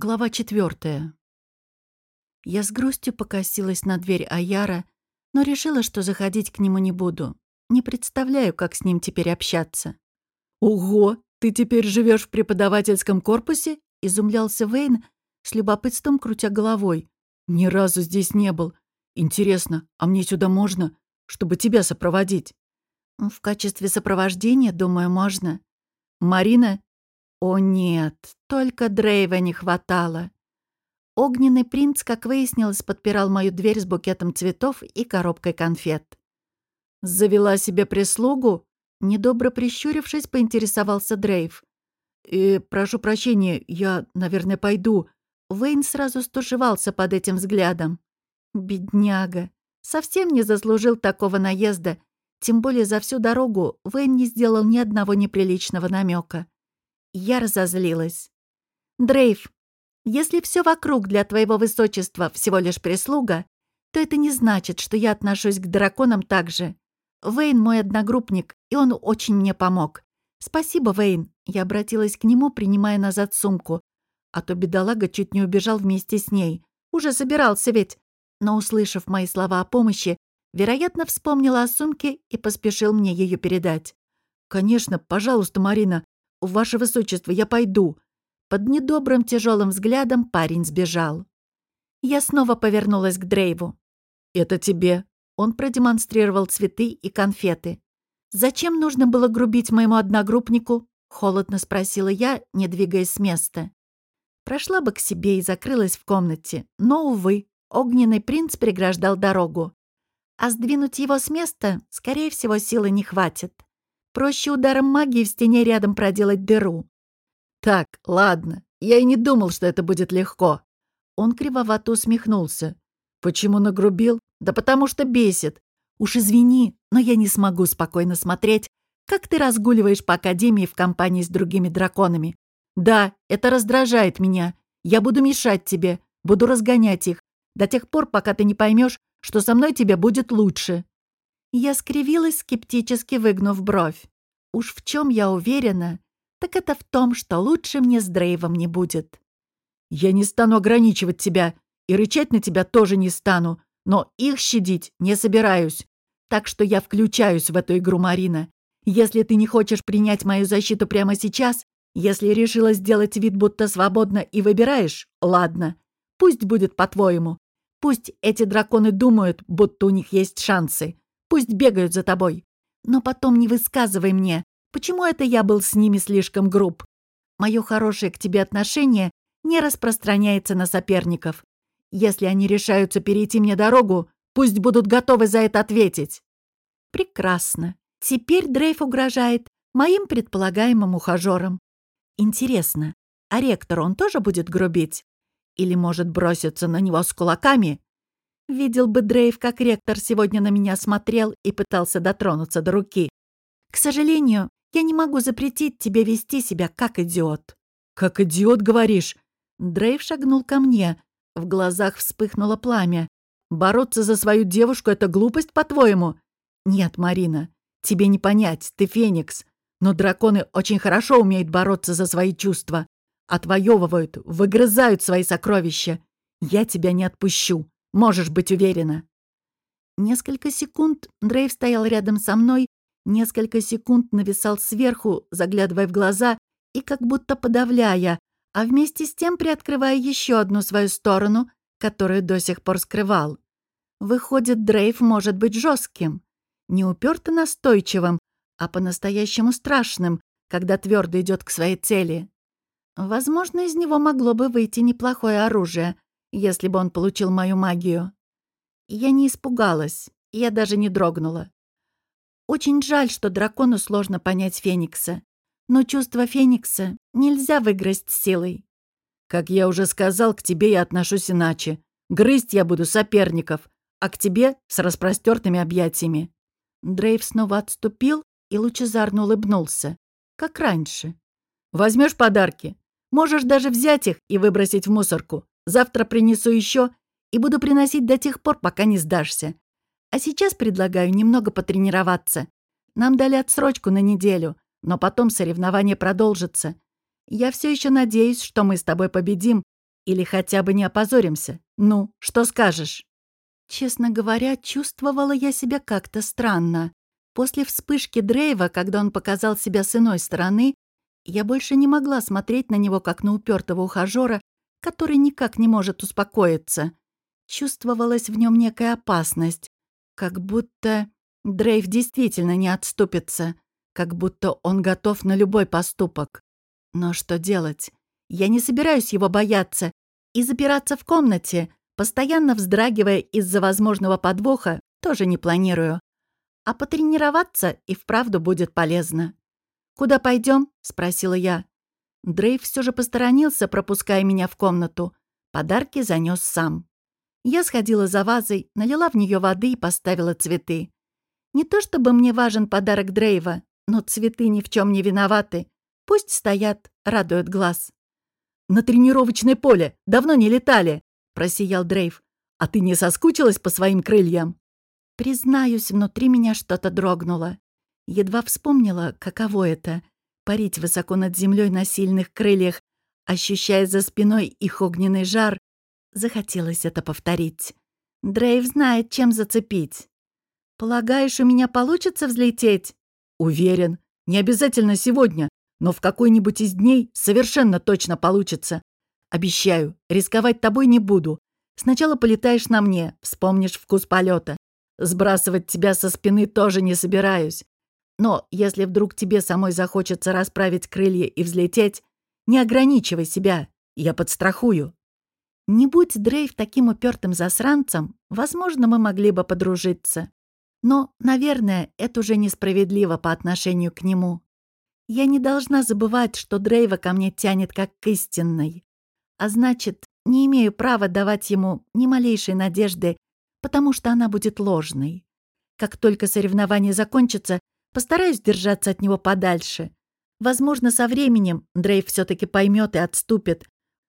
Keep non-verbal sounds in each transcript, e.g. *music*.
Глава четвертая. Я с грустью покосилась на дверь Аяра, но решила, что заходить к нему не буду. Не представляю, как с ним теперь общаться. «Ого, ты теперь живешь в преподавательском корпусе?» — изумлялся Вейн, с любопытством крутя головой. «Ни разу здесь не был. Интересно, а мне сюда можно, чтобы тебя сопроводить?» «В качестве сопровождения, думаю, можно». «Марина, о нет, только Дрейва не хватало. Огненный принц, как выяснилось, подпирал мою дверь с букетом цветов и коробкой конфет. «Завела себе прислугу?» Недобро прищурившись, поинтересовался Дрейв. «Э, «Прошу прощения, я, наверное, пойду». Вейн сразу стушевался под этим взглядом. «Бедняга. Совсем не заслужил такого наезда. Тем более за всю дорогу Вейн не сделал ни одного неприличного намека. Я разозлилась. «Дрейв, если все вокруг для твоего высочества всего лишь прислуга, то это не значит, что я отношусь к драконам так же. Вейн мой одногруппник, и он очень мне помог. Спасибо, Вейн». Я обратилась к нему, принимая назад сумку. А то бедолага чуть не убежал вместе с ней. Уже собирался ведь. Но, услышав мои слова о помощи, вероятно, вспомнила о сумке и поспешил мне ее передать. «Конечно, пожалуйста, Марина. «Ваше высочество, я пойду». Под недобрым тяжелым взглядом парень сбежал. Я снова повернулась к Дрейву. «Это тебе». Он продемонстрировал цветы и конфеты. «Зачем нужно было грубить моему одногруппнику?» — холодно спросила я, не двигаясь с места. Прошла бы к себе и закрылась в комнате, но, увы, огненный принц преграждал дорогу. А сдвинуть его с места, скорее всего, силы не хватит. Проще ударом магии в стене рядом проделать дыру. «Так, ладно. Я и не думал, что это будет легко». Он кривовато усмехнулся. «Почему нагрубил? Да потому что бесит. Уж извини, но я не смогу спокойно смотреть, как ты разгуливаешь по Академии в компании с другими драконами. Да, это раздражает меня. Я буду мешать тебе, буду разгонять их, до тех пор, пока ты не поймешь, что со мной тебе будет лучше. Я скривилась, скептически выгнув бровь. Уж в чем я уверена, так это в том, что лучше мне с Дрейвом не будет. Я не стану ограничивать тебя, и рычать на тебя тоже не стану, но их щадить не собираюсь. Так что я включаюсь в эту игру, Марина. Если ты не хочешь принять мою защиту прямо сейчас, если решила сделать вид, будто свободно и выбираешь, ладно. Пусть будет по-твоему. Пусть эти драконы думают, будто у них есть шансы. Пусть бегают за тобой. Но потом не высказывай мне, почему это я был с ними слишком груб. Мое хорошее к тебе отношение не распространяется на соперников. Если они решаются перейти мне дорогу, пусть будут готовы за это ответить. Прекрасно. Теперь Дрейф угрожает моим предполагаемым ухажерам. Интересно, а ректор он тоже будет грубить? Или может броситься на него с кулаками? Видел бы Дрейв, как ректор сегодня на меня смотрел и пытался дотронуться до руки. К сожалению, я не могу запретить тебе вести себя как идиот». «Как идиот, говоришь?» Дрейв шагнул ко мне. В глазах вспыхнуло пламя. «Бороться за свою девушку — это глупость, по-твоему?» «Нет, Марина, тебе не понять, ты феникс. Но драконы очень хорошо умеют бороться за свои чувства. Отвоевывают, выгрызают свои сокровища. Я тебя не отпущу. Можешь быть уверена». Несколько секунд Дрейв стоял рядом со мной, несколько секунд нависал сверху, заглядывая в глаза и как будто подавляя, а вместе с тем приоткрывая еще одну свою сторону, которую до сих пор скрывал. Выходит, Дрейв может быть жестким, не уперто настойчивым, а по-настоящему страшным, когда твердо идет к своей цели. Возможно, из него могло бы выйти неплохое оружие — если бы он получил мою магию. Я не испугалась, я даже не дрогнула. Очень жаль, что дракону сложно понять Феникса. Но чувство Феникса нельзя выгрызть силой. Как я уже сказал, к тебе я отношусь иначе. Грызть я буду соперников, а к тебе — с распростертыми объятиями. Дрейв снова отступил и лучезарно улыбнулся, как раньше. Возьмешь подарки? Можешь даже взять их и выбросить в мусорку. Завтра принесу еще и буду приносить до тех пор, пока не сдашься. А сейчас предлагаю немного потренироваться. Нам дали отсрочку на неделю, но потом соревнование продолжится. Я все еще надеюсь, что мы с тобой победим, Или хотя бы не опозоримся? Ну, что скажешь?» Честно говоря, чувствовала я себя как-то странно. После вспышки Дрейва, когда он показал себя с иной стороны, я больше не могла смотреть на него, как на упертого ухажера, который никак не может успокоиться. Чувствовалась в нем некая опасность, как будто Дрейв действительно не отступится, как будто он готов на любой поступок. Но что делать? Я не собираюсь его бояться и запираться в комнате, постоянно вздрагивая из-за возможного подвоха, тоже не планирую. А потренироваться и вправду будет полезно. «Куда пойдем? спросила я. Дрейв все же посторонился, пропуская меня в комнату. Подарки занес сам. Я сходила за вазой, налила в нее воды и поставила цветы. Не то чтобы мне важен подарок Дрейва, но цветы ни в чем не виноваты. Пусть стоят, радуют глаз. «На тренировочное поле! Давно не летали!» — просиял Дрейв. «А ты не соскучилась по своим крыльям?» Признаюсь, внутри меня что-то дрогнуло. Едва вспомнила, каково это — парить высоко над землей на сильных крыльях, ощущая за спиной их огненный жар, захотелось это повторить. Дрейв знает, чем зацепить. «Полагаешь, у меня получится взлететь?» «Уверен. Не обязательно сегодня, но в какой-нибудь из дней совершенно точно получится. Обещаю, рисковать тобой не буду. Сначала полетаешь на мне, вспомнишь вкус полета. Сбрасывать тебя со спины тоже не собираюсь. Но если вдруг тебе самой захочется расправить крылья и взлететь, не ограничивай себя, я подстрахую. Не будь Дрейв таким упертым засранцем, возможно, мы могли бы подружиться. Но, наверное, это уже несправедливо по отношению к нему. Я не должна забывать, что Дрейва ко мне тянет как к истинной. А значит, не имею права давать ему ни малейшей надежды, потому что она будет ложной. Как только соревнование закончится, постараюсь держаться от него подальше. Возможно, со временем Дрейв все таки поймет и отступит.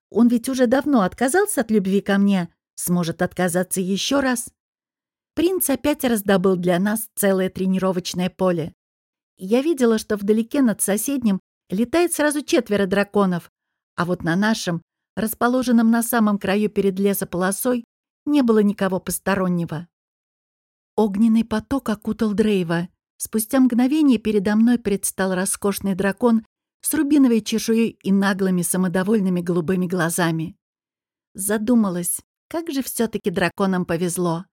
Он ведь уже давно отказался от любви ко мне, сможет отказаться еще раз. Принц опять раздобыл для нас целое тренировочное поле. Я видела, что вдалеке над соседним летает сразу четверо драконов, а вот на нашем, расположенном на самом краю перед лесополосой, не было никого постороннего. Огненный поток окутал Дрейва. Спустя мгновение передо мной предстал роскошный дракон с рубиновой чешуей и наглыми самодовольными голубыми глазами. Задумалась, как же все таки драконам повезло.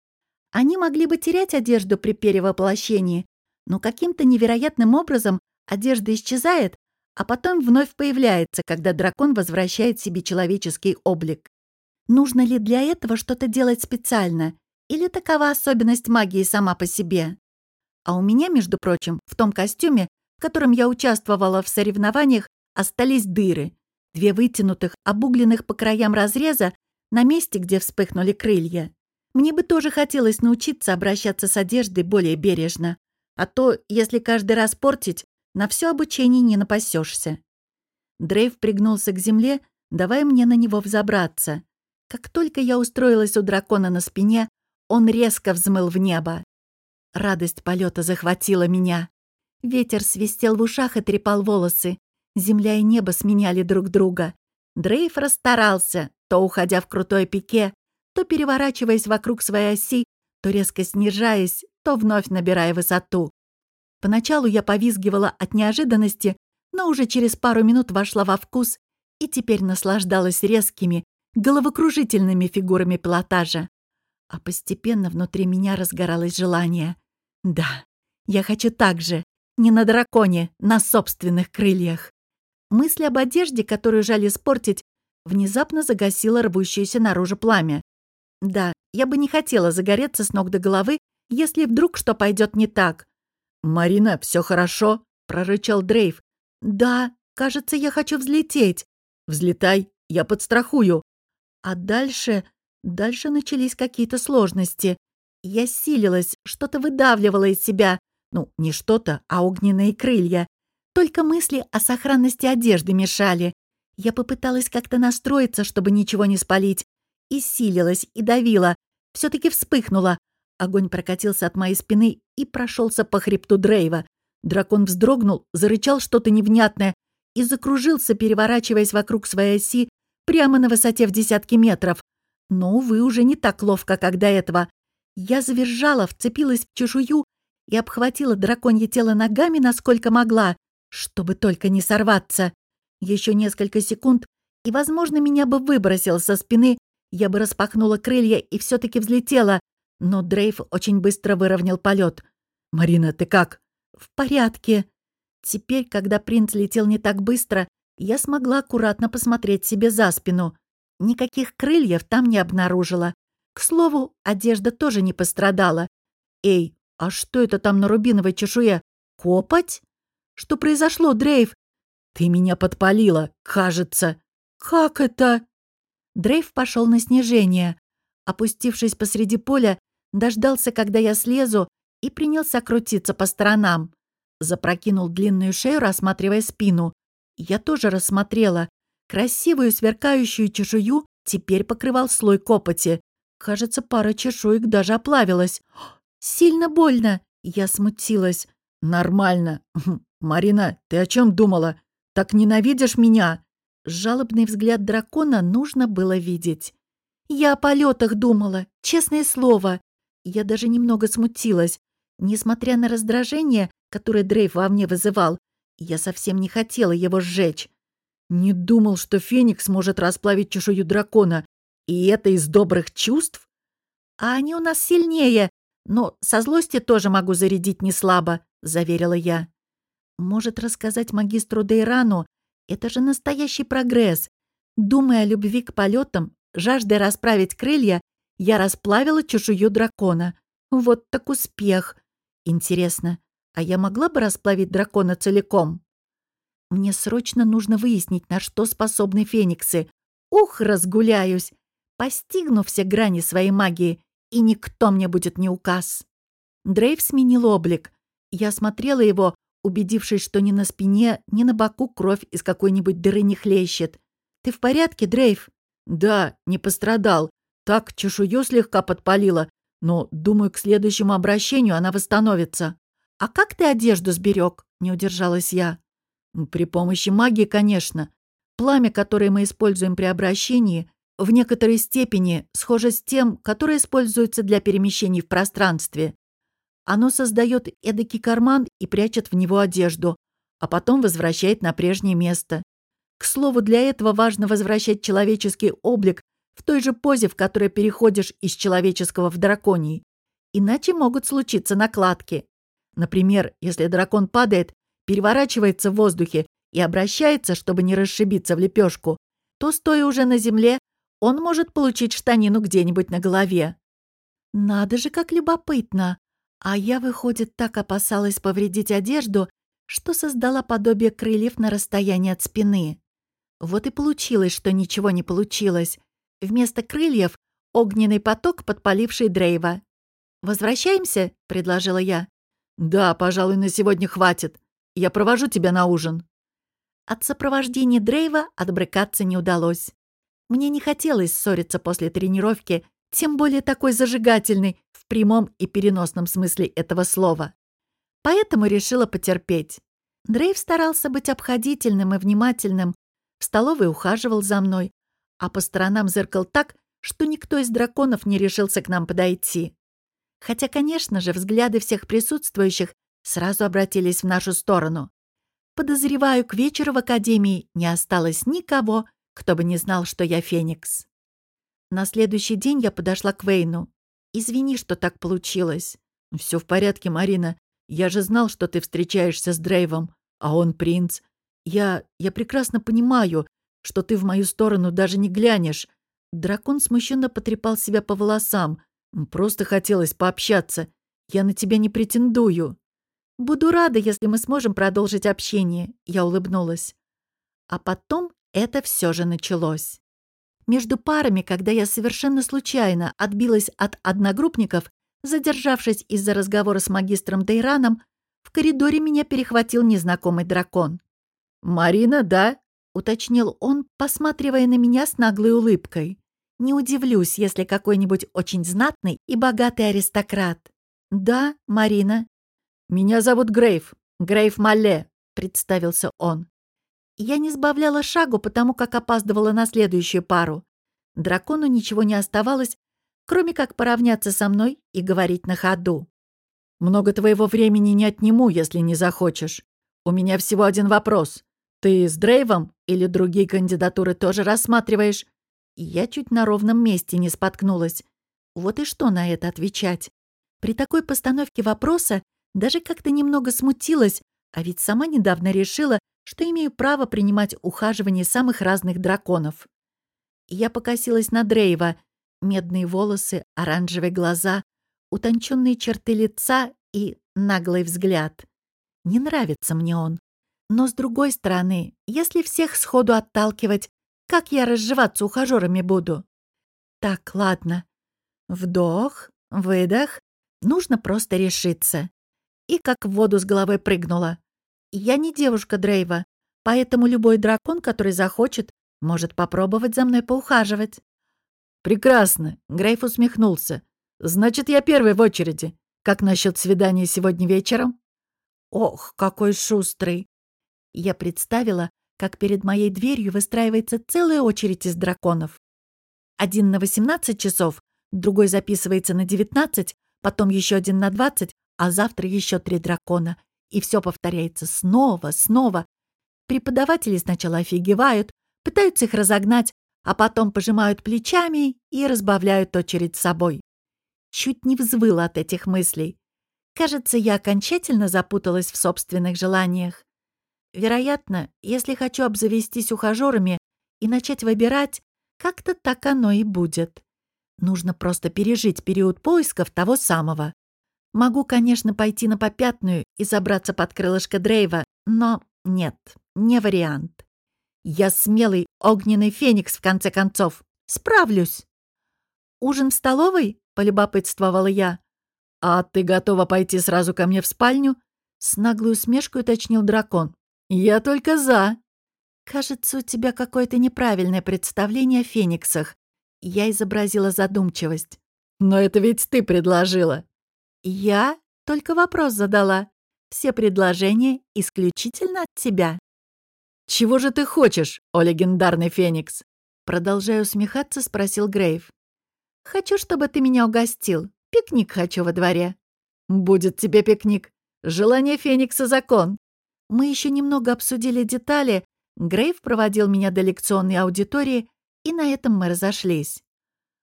Они могли бы терять одежду при перевоплощении, но каким-то невероятным образом одежда исчезает, а потом вновь появляется, когда дракон возвращает себе человеческий облик. Нужно ли для этого что-то делать специально? Или такова особенность магии сама по себе? А у меня, между прочим, в том костюме, в котором я участвовала в соревнованиях, остались дыры. Две вытянутых, обугленных по краям разреза на месте, где вспыхнули крылья. Мне бы тоже хотелось научиться обращаться с одеждой более бережно. А то, если каждый раз портить, на все обучение не напасешься. Дрейв пригнулся к земле, давая мне на него взобраться. Как только я устроилась у дракона на спине, он резко взмыл в небо. Радость полета захватила меня. Ветер свистел в ушах и трепал волосы. Земля и небо сменяли друг друга. Дрейв расстарался, то уходя в крутое пике, то переворачиваясь вокруг своей оси, то резко снижаясь, то вновь набирая высоту. Поначалу я повизгивала от неожиданности, но уже через пару минут вошла во вкус и теперь наслаждалась резкими, головокружительными фигурами пилотажа. А постепенно внутри меня разгоралось желание. Да, я хочу так же, не на драконе, на собственных крыльях. Мысль об одежде, которую жаль испортить, внезапно загасила рвущееся наружу пламя. Да, я бы не хотела загореться с ног до головы если вдруг что пойдет не так. «Марина, все хорошо?» — прорычал Дрейв. «Да, кажется, я хочу взлететь». «Взлетай, я подстрахую». А дальше... Дальше начались какие-то сложности. Я силилась, что-то выдавливала из себя. Ну, не что-то, а огненные крылья. Только мысли о сохранности одежды мешали. Я попыталась как-то настроиться, чтобы ничего не спалить. И силилась, и давила. все таки вспыхнула, Огонь прокатился от моей спины и прошелся по хребту Дрейва. Дракон вздрогнул, зарычал что-то невнятное и закружился, переворачиваясь вокруг своей оси, прямо на высоте в десятки метров. Но, увы, уже не так ловко, как до этого. Я завизжала, вцепилась в чешую и обхватила драконье тело ногами, насколько могла, чтобы только не сорваться. Еще несколько секунд, и, возможно, меня бы выбросил со спины, я бы распахнула крылья и все таки взлетела, но Дрейв очень быстро выровнял полет. «Марина, ты как?» «В порядке». Теперь, когда принц летел не так быстро, я смогла аккуратно посмотреть себе за спину. Никаких крыльев там не обнаружила. К слову, одежда тоже не пострадала. «Эй, а что это там на рубиновой чешуе? Копоть?» «Что произошло, Дрейв?» «Ты меня подпалила, кажется». «Как это?» Дрейв пошел на снижение. Опустившись посреди поля, дождался, когда я слезу, и принялся крутиться по сторонам. Запрокинул длинную шею, рассматривая спину. Я тоже рассмотрела. Красивую сверкающую чешую теперь покрывал слой копоти. Кажется, пара чешуек даже оплавилась. *gasps* «Сильно больно!» Я смутилась. «Нормально. *laughs* Марина, ты о чем думала? Так ненавидишь меня?» Жалобный взгляд дракона нужно было видеть. «Я о полетах думала, честное слово». Я даже немного смутилась. Несмотря на раздражение, которое Дрейв во мне вызывал, я совсем не хотела его сжечь. Не думал, что Феникс может расплавить чешую дракона. И это из добрых чувств? А они у нас сильнее, но со злости тоже могу зарядить неслабо, заверила я. Может рассказать магистру Дейрану? Это же настоящий прогресс. Думая о любви к полетам, жаждой расправить крылья, я расплавила чешую дракона. Вот так успех. Интересно, а я могла бы расплавить дракона целиком? Мне срочно нужно выяснить, на что способны фениксы. Ух, разгуляюсь! Постигну все грани своей магии, и никто мне будет не указ. Дрейв сменил облик. Я смотрела его, убедившись, что ни на спине, ни на боку кровь из какой-нибудь дыры не хлещет. «Ты в порядке, Дрейв?» «Да, не пострадал. Так, чешую слегка подпалила, но, думаю, к следующему обращению она восстановится». «А как ты одежду сберег?» — не удержалась я. «При помощи магии, конечно. Пламя, которое мы используем при обращении, в некоторой степени схоже с тем, которое используется для перемещений в пространстве. Оно создает эдакий карман и прячет в него одежду, а потом возвращает на прежнее место. К слову, для этого важно возвращать человеческий облик в той же позе, в которой переходишь из человеческого в драконий. Иначе могут случиться накладки. Например, если дракон падает, переворачивается в воздухе и обращается, чтобы не расшибиться в лепешку, то, стоя уже на земле, он может получить штанину где-нибудь на голове. Надо же, как любопытно! А я, выходит, так опасалась повредить одежду, что создала подобие крыльев на расстоянии от спины. Вот и получилось, что ничего не получилось. Вместо крыльев — огненный поток, подпаливший Дрейва. «Возвращаемся?» — предложила я. «Да, пожалуй, на сегодня хватит. Я провожу тебя на ужин». От сопровождения Дрейва отбрыкаться не удалось. Мне не хотелось ссориться после тренировки, тем более такой зажигательный, в прямом и переносном смысле этого слова. Поэтому решила потерпеть. Дрейв старался быть обходительным и внимательным, в столовой ухаживал за мной, а по сторонам зеркал так, что никто из драконов не решился к нам подойти. Хотя, конечно же, взгляды всех присутствующих сразу обратились в нашу сторону. Подозреваю, к вечеру в Академии не осталось никого, кто бы не знал, что я Феникс. На следующий день я подошла к Вейну. Извини, что так получилось. Все в порядке, Марина. Я же знал, что ты встречаешься с Дрейвом, а он принц. Я... я прекрасно понимаю, что ты в мою сторону даже не глянешь. Дракон смущенно потрепал себя по волосам. Просто хотелось пообщаться. Я на тебя не претендую. Буду рада, если мы сможем продолжить общение, я улыбнулась. А потом это все же началось. Между парами, когда я совершенно случайно отбилась от одногруппников, задержавшись из-за разговора с магистром Дейраном, в коридоре меня перехватил незнакомый дракон. «Марина, да?» — уточнил он, посматривая на меня с наглой улыбкой. «Не удивлюсь, если какой-нибудь очень знатный и богатый аристократ». «Да, Марина». «Меня зовут Грейв, Грейв Малле», — представился он. Я не сбавляла шагу, потому как опаздывала на следующую пару. Дракону ничего не оставалось, кроме как поравняться со мной и говорить на ходу. «Много твоего времени не отниму, если не захочешь. У меня всего один вопрос. Ты с Дрейвом или другие кандидатуры тоже рассматриваешь?» Я чуть на ровном месте не споткнулась. Вот и что на это отвечать? При такой постановке вопроса даже как-то немного смутилась, а ведь сама недавно решила, что имею право принимать ухаживание самых разных драконов. Я покосилась на Дрейва. Медные волосы, оранжевые глаза, утонченные черты лица и наглый взгляд. Не нравится мне он. Но, с другой стороны, если всех сходу отталкивать, как я разживаться ухажерами буду? Так, ладно. Вдох, выдох. Нужно просто решиться. И как в воду с головой прыгнула. Я не девушка Дрейва, поэтому любой дракон, который захочет, может попробовать за мной поухаживать. «Прекрасно!» — Грейф усмехнулся. «Значит, я первый в очереди. Как насчет свидания сегодня вечером?» «Ох, какой шустрый!» Я представила, как перед моей дверью выстраивается целая очередь из драконов. Один на 18 часов, другой записывается на 19, потом еще один на 20, а завтра еще три дракона. И все повторяется снова, снова. Преподаватели сначала офигевают, пытаются их разогнать, а потом пожимают плечами и разбавляют очередь собой. Чуть не взвыла от этих мыслей. Кажется, я окончательно запуталась в собственных желаниях. Вероятно, если хочу обзавестись ухажерами и начать выбирать, как-то так оно и будет. Нужно просто пережить период поисков того самого. Могу, конечно, пойти на попятную и забраться под крылышко Дрейва, но нет, не вариант. Я смелый огненный феникс, в конце концов. Справлюсь. «Ужин в столовой?» — полюбопытствовала я. «А ты готова пойти сразу ко мне в спальню?» С наглой усмешкой уточнил дракон. «Я только за». «Кажется, у тебя какое-то неправильное представление о фениксах». Я изобразила задумчивость. «Но это ведь ты предложила». «Я только вопрос задала. Все предложения исключительно от тебя». «Чего же ты хочешь, о легендарный феникс?» Продолжая усмехаться, спросил Грейв. «Хочу, чтобы ты меня угостил. Пикник хочу во дворе». «Будет тебе пикник. Желание феникса — закон». Мы еще немного обсудили детали. Грейв проводил меня до лекционной аудитории, и на этом мы разошлись.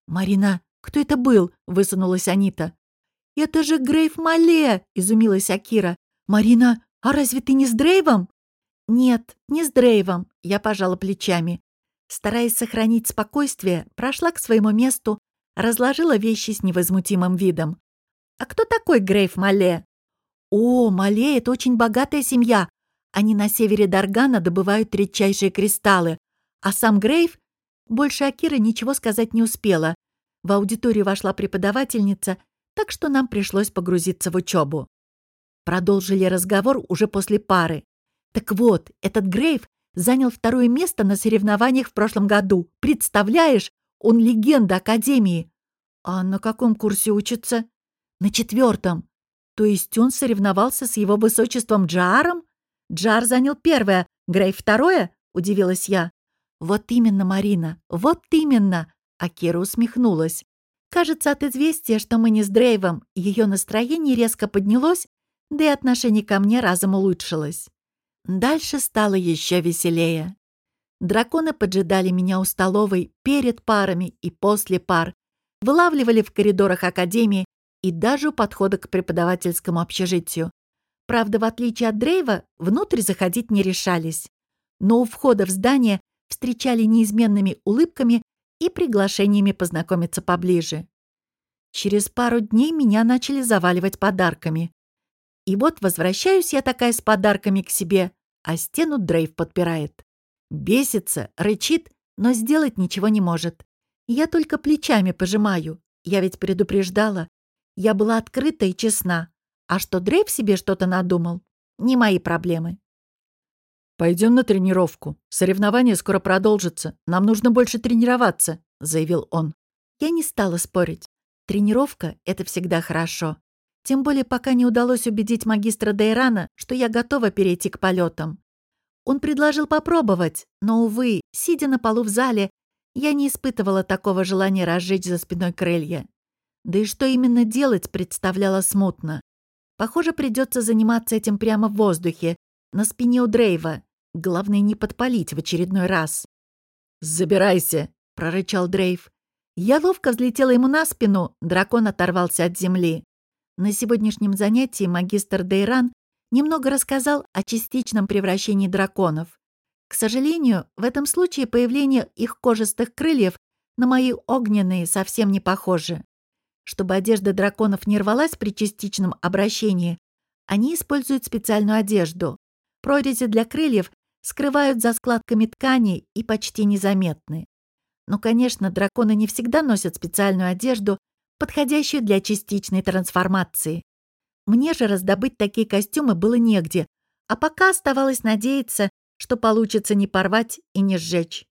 «Марина, кто это был?» — высунулась Анита. «Это же Грейв Мале!» — изумилась Акира. «Марина, а разве ты не с Дрейвом?» «Нет, не с Дрейвом», — я пожала плечами. Стараясь сохранить спокойствие, прошла к своему месту, разложила вещи с невозмутимым видом. «А кто такой Грейв Мале?» «О, Мале — это очень богатая семья. Они на севере Даргана добывают редчайшие кристаллы. А сам Грейв...» Больше Акира ничего сказать не успела. В аудиторию вошла преподавательница, так что нам пришлось погрузиться в учебу. Продолжили разговор уже после пары. Так вот, этот Грейв занял второе место на соревнованиях в прошлом году. Представляешь, он легенда Академии. А на каком курсе учится? На четвертом. То есть он соревновался с его высочеством Джааром? Джар занял первое, Грей второе? Удивилась я. Вот именно, Марина, вот именно. Акира усмехнулась. Кажется, от известия, что мы не с Дрейвом, ее настроение резко поднялось, да и отношение ко мне разом улучшилось. Дальше стало еще веселее. Драконы поджидали меня у столовой перед парами и после пар, вылавливали в коридорах Академии и даже у подхода к преподавательскому общежитию. Правда, в отличие от Дрейва, внутрь заходить не решались. Но у входа в здание встречали неизменными улыбками и приглашениями познакомиться поближе. Через пару дней меня начали заваливать подарками. И вот возвращаюсь я такая с подарками к себе, а стену Дрейв подпирает. Бесится, рычит, но сделать ничего не может. Я только плечами пожимаю. Я ведь предупреждала. Я была открыта и честна. А что Дрейв себе что-то надумал, не мои проблемы. «Пойдем на тренировку. Соревнование скоро продолжится. Нам нужно больше тренироваться», — заявил он. Я не стала спорить. Тренировка — это всегда хорошо. Тем более пока не удалось убедить магистра Дейрана, что я готова перейти к полетам. Он предложил попробовать, но, увы, сидя на полу в зале, я не испытывала такого желания разжечь за спиной крылья. Да и что именно делать, представляло смутно. Похоже, придется заниматься этим прямо в воздухе, на спине у Дрейва. Главное, не подпалить в очередной раз. «Забирайся!» — прорычал Дрейв. Я ловко взлетела ему на спину, дракон оторвался от земли. На сегодняшнем занятии магистр Дейран немного рассказал о частичном превращении драконов. К сожалению, в этом случае появление их кожистых крыльев на мои огненные совсем не похоже. Чтобы одежда драконов не рвалась при частичном обращении, они используют специальную одежду. Прорези для крыльев скрывают за складками ткани и почти незаметны. Но, конечно, драконы не всегда носят специальную одежду, подходящую для частичной трансформации. Мне же раздобыть такие костюмы было негде, а пока оставалось надеяться, что получится не порвать и не сжечь.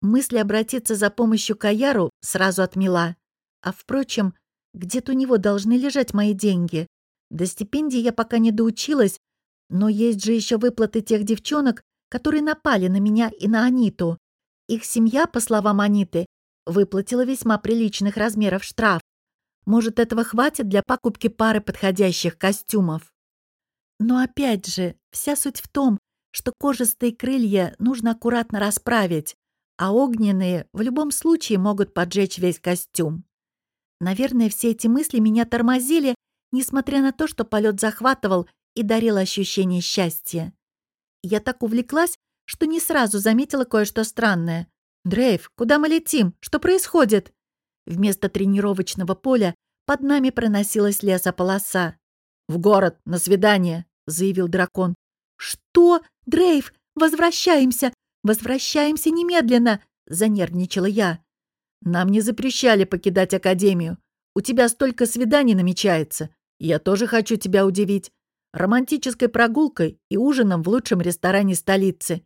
Мысль обратиться за помощью к Аяру сразу отмела. А впрочем, где-то у него должны лежать мои деньги. До стипендии я пока не доучилась, но есть же еще выплаты тех девчонок, которые напали на меня и на Аниту. Их семья, по словам Аниты, выплатила весьма приличных размеров штраф. Может, этого хватит для покупки пары подходящих костюмов. Но опять же, вся суть в том, что кожистые крылья нужно аккуратно расправить, а огненные в любом случае могут поджечь весь костюм. Наверное, все эти мысли меня тормозили, несмотря на то, что полет захватывал и дарил ощущение счастья. Я так увлеклась, что не сразу заметила кое-что странное. «Дрейв, куда мы летим? Что происходит?» Вместо тренировочного поля под нами проносилась лесополоса. «В город, на свидание», — заявил дракон. «Что? Дрейв, возвращаемся! Возвращаемся немедленно!» — занервничала я. Нам не запрещали покидать академию. У тебя столько свиданий намечается. Я тоже хочу тебя удивить. Романтической прогулкой и ужином в лучшем ресторане столицы.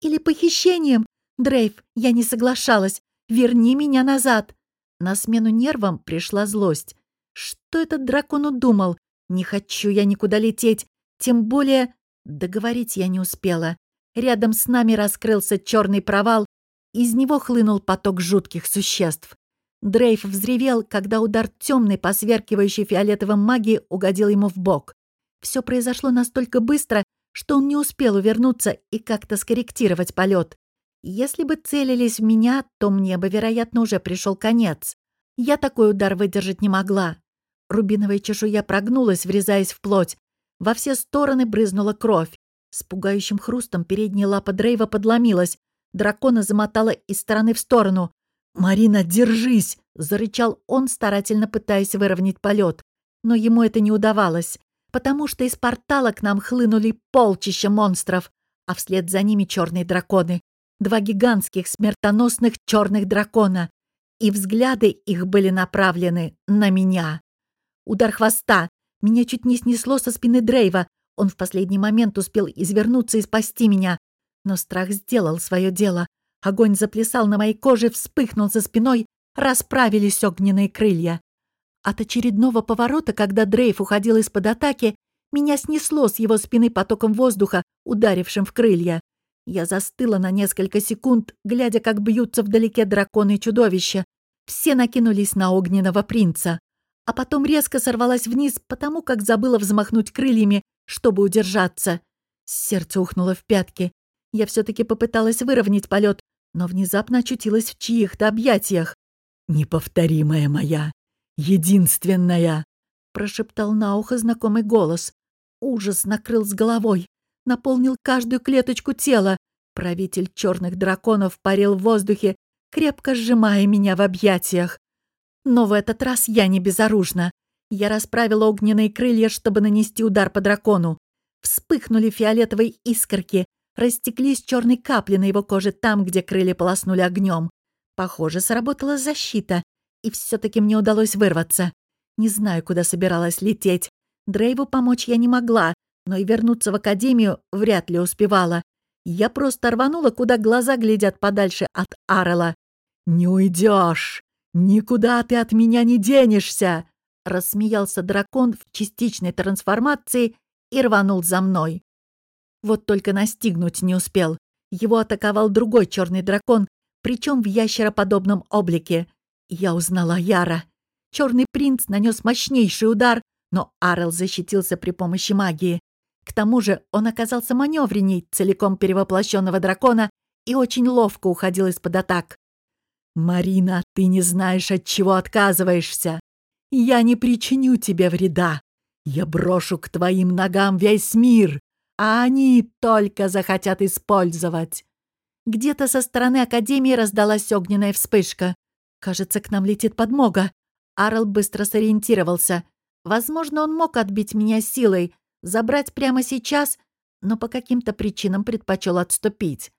Или похищением. Дрейв, я не соглашалась. Верни меня назад. На смену нервам пришла злость. Что этот дракон удумал? Не хочу я никуда лететь. Тем более... Договорить я не успела. Рядом с нами раскрылся черный провал, из него хлынул поток жутких существ. Дрейв взревел, когда удар темной, посверкивающей фиолетовым магии угодил ему в бок. Все произошло настолько быстро, что он не успел увернуться и как-то скорректировать полет. Если бы целились в меня, то мне бы, вероятно, уже пришел конец. Я такой удар выдержать не могла. Рубиновая чешуя прогнулась, врезаясь в плоть. Во все стороны брызнула кровь. С пугающим хрустом передняя лапа Дрейва подломилась, Дракона замотала из стороны в сторону. «Марина, держись!» — зарычал он, старательно пытаясь выровнять полет. Но ему это не удавалось, потому что из портала к нам хлынули полчища монстров, а вслед за ними черные драконы. Два гигантских смертоносных черных дракона. И взгляды их были направлены на меня. Удар хвоста. Меня чуть не снесло со спины Дрейва. Он в последний момент успел извернуться и спасти меня. Но страх сделал свое дело. Огонь заплясал на моей коже, вспыхнул за спиной, расправились огненные крылья. От очередного поворота, когда Дрейф уходил из-под атаки, меня снесло с его спины потоком воздуха, ударившим в крылья. Я застыла на несколько секунд, глядя, как бьются вдалеке драконы и чудовища. Все накинулись на огненного принца. А потом резко сорвалась вниз, потому как забыла взмахнуть крыльями, чтобы удержаться. Сердце ухнуло в пятки. Я все-таки попыталась выровнять полет, но внезапно очутилась в чьих-то объятиях. «Неповторимая моя, единственная!» прошептал на ухо знакомый голос. Ужас накрыл с головой, наполнил каждую клеточку тела. Правитель черных драконов парил в воздухе, крепко сжимая меня в объятиях. Но в этот раз я не безоружна. Я расправила огненные крылья, чтобы нанести удар по дракону. Вспыхнули фиолетовые искорки, Растеклись черные капли на его коже там, где крылья полоснули огнем. Похоже, сработала защита, и все-таки мне удалось вырваться. Не знаю, куда собиралась лететь. Дрейву помочь я не могла, но и вернуться в академию вряд ли успевала. Я просто рванула, куда глаза глядят подальше от Арела. «Не уйдешь! Никуда ты от меня не денешься!» Рассмеялся дракон в частичной трансформации и рванул за мной. Вот только настигнуть не успел. Его атаковал другой черный дракон, причем в ящероподобном облике. Я узнала Яра. Черный принц нанес мощнейший удар, но Арел защитился при помощи магии. К тому же он оказался маневренней целиком перевоплощенного дракона и очень ловко уходил из-под атак. «Марина, ты не знаешь, от чего отказываешься. Я не причиню тебе вреда. Я брошу к твоим ногам весь мир, а они только захотят использовать». Где-то со стороны Академии раздалась огненная вспышка. Кажется, к нам летит подмога. Арл быстро сориентировался. Возможно, он мог отбить меня силой, забрать прямо сейчас, но по каким-то причинам предпочел отступить.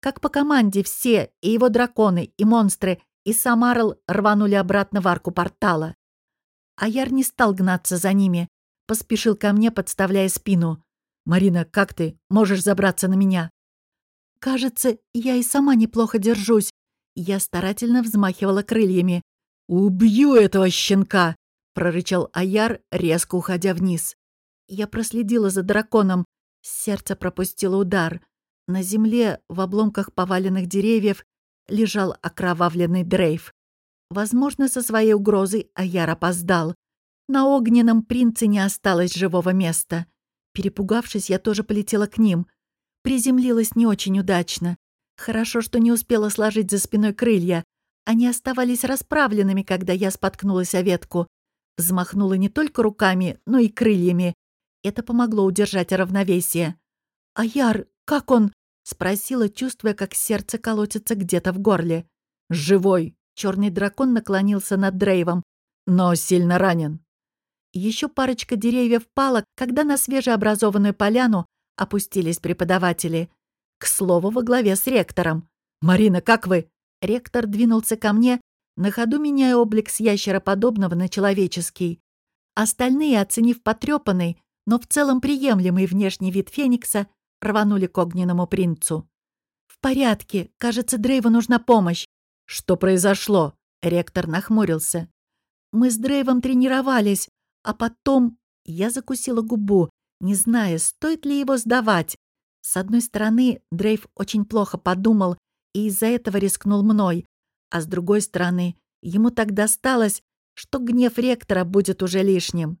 Как по команде все, и его драконы, и монстры, и сам Арл рванули обратно в арку портала. Аяр не стал гнаться за ними, поспешил ко мне, подставляя спину. «Марина, как ты? Можешь забраться на меня?» «Кажется, я и сама неплохо держусь». Я старательно взмахивала крыльями. «Убью этого щенка!» — прорычал Аяр, резко уходя вниз. Я проследила за драконом. Сердце пропустило удар. На земле, в обломках поваленных деревьев, лежал окровавленный дрейф. Возможно, со своей угрозой Аяр опоздал. На огненном принце не осталось живого места. Перепугавшись, я тоже полетела к ним. Приземлилась не очень удачно. Хорошо, что не успела сложить за спиной крылья. Они оставались расправленными, когда я споткнулась о ветку. Взмахнула не только руками, но и крыльями. Это помогло удержать равновесие. «Аяр, как он?» — спросила, чувствуя, как сердце колотится где-то в горле. «Живой!» — черный дракон наклонился над Дрейвом, но сильно ранен. Еще парочка деревьев пала, когда на свежеобразованную поляну опустились преподаватели. К слову, во главе с ректором. «Марина, как вы?» Ректор двинулся ко мне, на ходу меняя облик с ящероподобного на человеческий. Остальные, оценив потрепанный, но в целом приемлемый внешний вид Феникса, рванули к огненному принцу. «В порядке. Кажется, Дрейву нужна помощь». «Что произошло?» Ректор нахмурился. «Мы с Дрейвом тренировались, а потом...» Я закусила губу, не зная, стоит ли его сдавать. С одной стороны, Дрейв очень плохо подумал и из-за этого рискнул мной, а с другой стороны, ему так досталось, что гнев ректора будет уже лишним.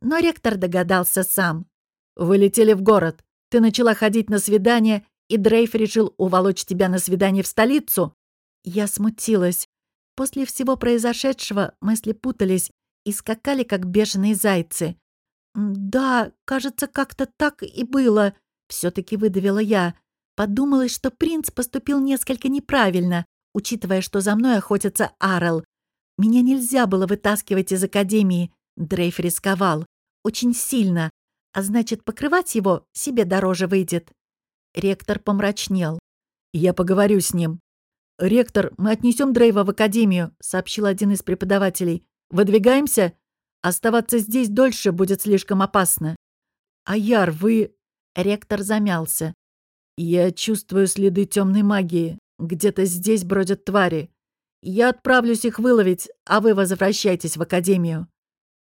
Но ректор догадался сам. «Вылетели в город. Ты начала ходить на свидание, и Дрейф решил уволочь тебя на свидание в столицу?» Я смутилась. После всего произошедшего мысли путались и скакали, как бешеные зайцы. «Да, кажется, как-то так и было», — все-таки выдавила я. Подумалось, что принц поступил несколько неправильно, учитывая, что за мной охотится Арл. Меня нельзя было вытаскивать из академии. Дрейф рисковал. Очень сильно. А значит, покрывать его себе дороже выйдет. Ректор помрачнел. «Я поговорю с ним». «Ректор, мы отнесем Дрейва в академию», — сообщил один из преподавателей. «Выдвигаемся? Оставаться здесь дольше будет слишком опасно». «Аяр, вы...» Ректор замялся. «Я чувствую следы темной магии. Где-то здесь бродят твари. Я отправлюсь их выловить, а вы возвращайтесь в академию».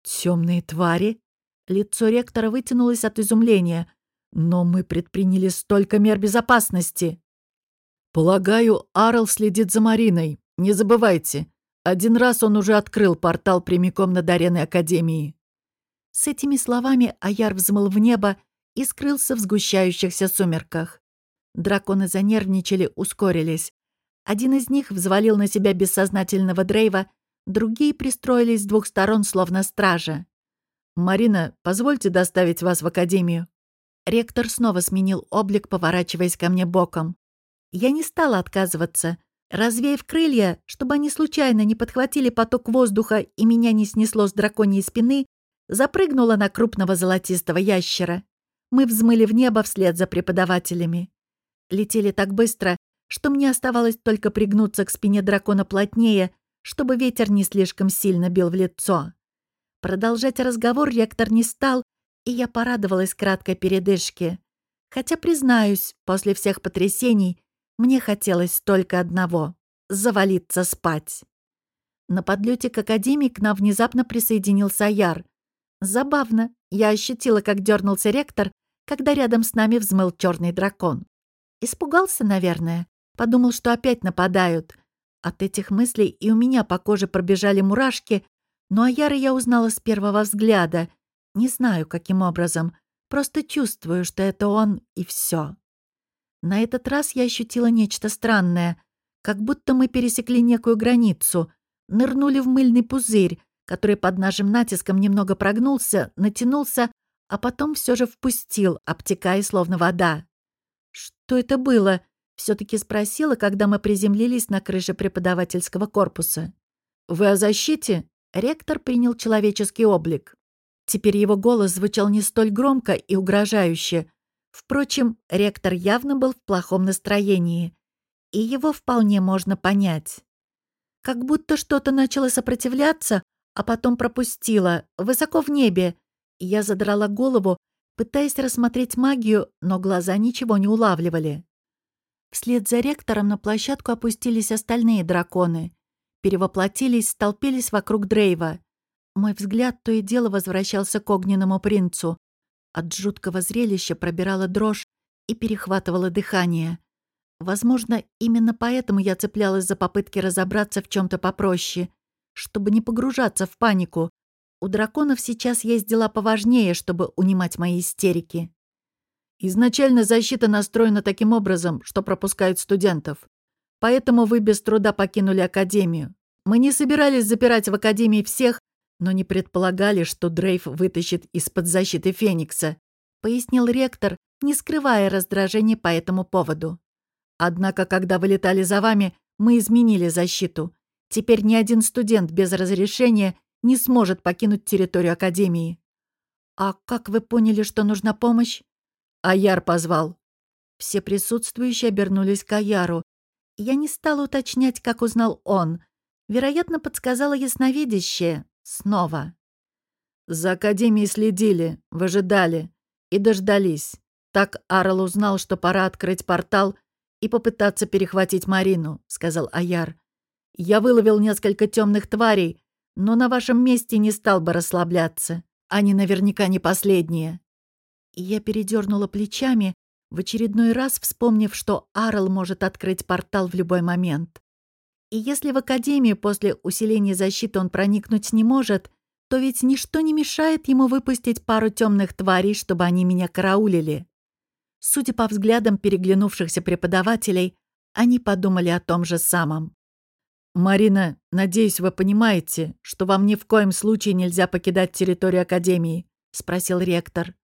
Темные твари? Лицо ректора вытянулось от изумления. Но мы предприняли столько мер безопасности. Полагаю, Арл следит за Мариной. Не забывайте. Один раз он уже открыл портал прямиком над ареной Академии. С этими словами Аяр взмыл в небо и скрылся в сгущающихся сумерках. Драконы занервничали, ускорились. Один из них взвалил на себя бессознательного Дрейва, Другие пристроились с двух сторон, словно стража. «Марина, позвольте доставить вас в академию». Ректор снова сменил облик, поворачиваясь ко мне боком. Я не стала отказываться. Развеяв крылья, чтобы они случайно не подхватили поток воздуха и меня не снесло с драконьей спины, запрыгнула на крупного золотистого ящера. Мы взмыли в небо вслед за преподавателями. Летели так быстро, что мне оставалось только пригнуться к спине дракона плотнее, чтобы ветер не слишком сильно бил в лицо. Продолжать разговор ректор не стал, и я порадовалась краткой передышке. Хотя, признаюсь, после всех потрясений мне хотелось только одного — завалиться спать. На подлете к академии к нам внезапно присоединился Яр. Забавно, я ощутила, как дернулся ректор, когда рядом с нами взмыл черный дракон. Испугался, наверное. Подумал, что опять нападают. От этих мыслей и у меня по коже пробежали мурашки, но Аяра я узнала с первого взгляда. Не знаю, каким образом. Просто чувствую, что это он, и все. На этот раз я ощутила нечто странное. Как будто мы пересекли некую границу. Нырнули в мыльный пузырь, который под нашим натиском немного прогнулся, натянулся, а потом все же впустил, обтекая словно вода. «Что это было?» — все-таки спросила, когда мы приземлились на крыше преподавательского корпуса. «Вы о защите?» Ректор принял человеческий облик. Теперь его голос звучал не столь громко и угрожающе. Впрочем, ректор явно был в плохом настроении, и его вполне можно понять. Как будто что-то начало сопротивляться, а потом пропустило, высоко в небе. Я задрала голову, пытаясь рассмотреть магию, но глаза ничего не улавливали. Вслед за ректором на площадку опустились остальные драконы. Перевоплотились, столпились вокруг Дрейва. Мой взгляд то и дело возвращался к огненному принцу. От жуткого зрелища пробирала дрожь и перехватывала дыхание. Возможно, именно поэтому я цеплялась за попытки разобраться в чем то попроще, чтобы не погружаться в панику. У драконов сейчас есть дела поважнее, чтобы унимать мои истерики. Изначально защита настроена таким образом, что пропускает студентов. Поэтому вы без труда покинули Академию. Мы не собирались запирать в Академии всех, но не предполагали, что Дрейв вытащит из-под защиты Феникса», — пояснил ректор, не скрывая раздражения по этому поводу. «Однако, когда вылетали за вами, мы изменили защиту. Теперь ни один студент без разрешения не сможет покинуть территорию Академии». «А как вы поняли, что нужна помощь?» Аяр позвал. Все присутствующие обернулись к Аяру. Я не стала уточнять, как узнал он. Вероятно, подсказала ясновидящее. Снова. За Академией следили, выжидали и дождались. Так Арл узнал, что пора открыть портал и попытаться перехватить Марину, сказал Аяр. Я выловил несколько темных тварей, но на вашем месте не стал бы расслабляться. Они наверняка не последние. Я передернула плечами, в очередной раз вспомнив, что Арл может открыть портал в любой момент. И если в Академию после усиления защиты он проникнуть не может, то ведь ничто не мешает ему выпустить пару темных тварей, чтобы они меня караулили. Судя по взглядам переглянувшихся преподавателей, они подумали о том же самом. «Марина, надеюсь, вы понимаете, что вам ни в коем случае нельзя покидать территорию Академии?» — спросил ректор.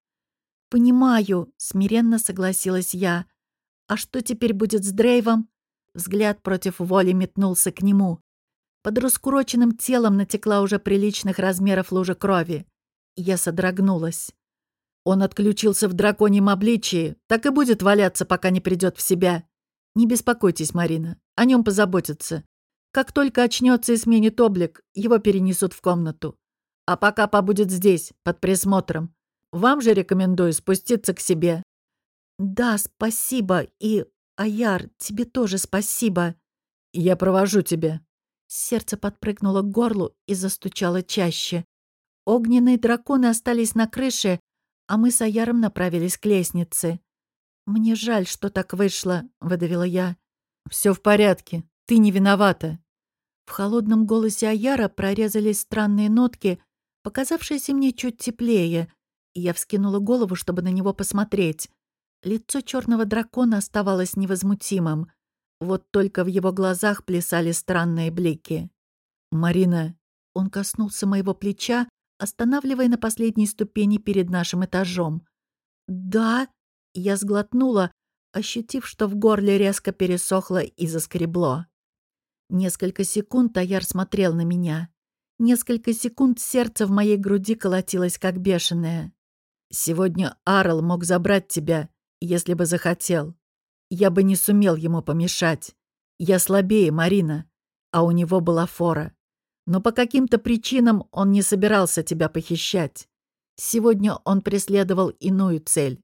«Понимаю», — смиренно согласилась я. «А что теперь будет с Дрейвом?» Взгляд против воли метнулся к нему. Под раскуроченным телом натекла уже приличных размеров лужа крови. Я содрогнулась. Он отключился в драконьем обличии, так и будет валяться, пока не придет в себя. Не беспокойтесь, Марина, о нем позаботятся. Как только очнется и сменит облик, его перенесут в комнату. А пока побудет здесь, под присмотром. Вам же рекомендую спуститься к себе». «Да, спасибо. И, Аяр, тебе тоже спасибо». «Я провожу тебя». Сердце подпрыгнуло к горлу и застучало чаще. Огненные драконы остались на крыше, а мы с Аяром направились к лестнице. «Мне жаль, что так вышло», — выдавила я. «Все в порядке. Ты не виновата». В холодном голосе Аяра прорезались странные нотки, показавшиеся мне чуть теплее, я вскинула голову, чтобы на него посмотреть. Лицо черного дракона оставалось невозмутимым. Вот только в его глазах плясали странные блики. «Марина...» Он коснулся моего плеча, останавливая на последней ступени перед нашим этажом. «Да...» Я сглотнула, ощутив, что в горле резко пересохло и заскребло. Несколько секунд Аяр смотрел на меня. Несколько секунд сердце в моей груди колотилось как бешеное. Сегодня Арл мог забрать тебя, если бы захотел. Я бы не сумел ему помешать. Я слабее, Марина, а у него была фора. Но по каким-то причинам он не собирался тебя похищать. Сегодня он преследовал иную цель.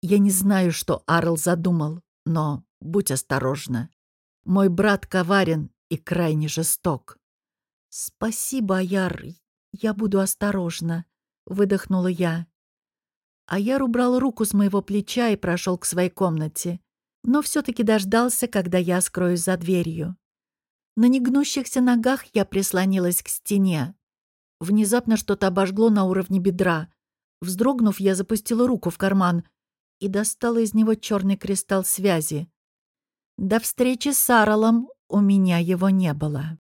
Я не знаю, что Арл задумал, но будь осторожна. Мой брат коварен и крайне жесток. «Спасибо, Яр, я буду осторожна», — выдохнула я. Аяр убрал руку с моего плеча и прошел к своей комнате. Но все-таки дождался, когда я скроюсь за дверью. На негнущихся ногах я прислонилась к стене. Внезапно что-то обожгло на уровне бедра. Вздрогнув, я запустила руку в карман и достала из него черный кристалл связи. До встречи с Аралом у меня его не было.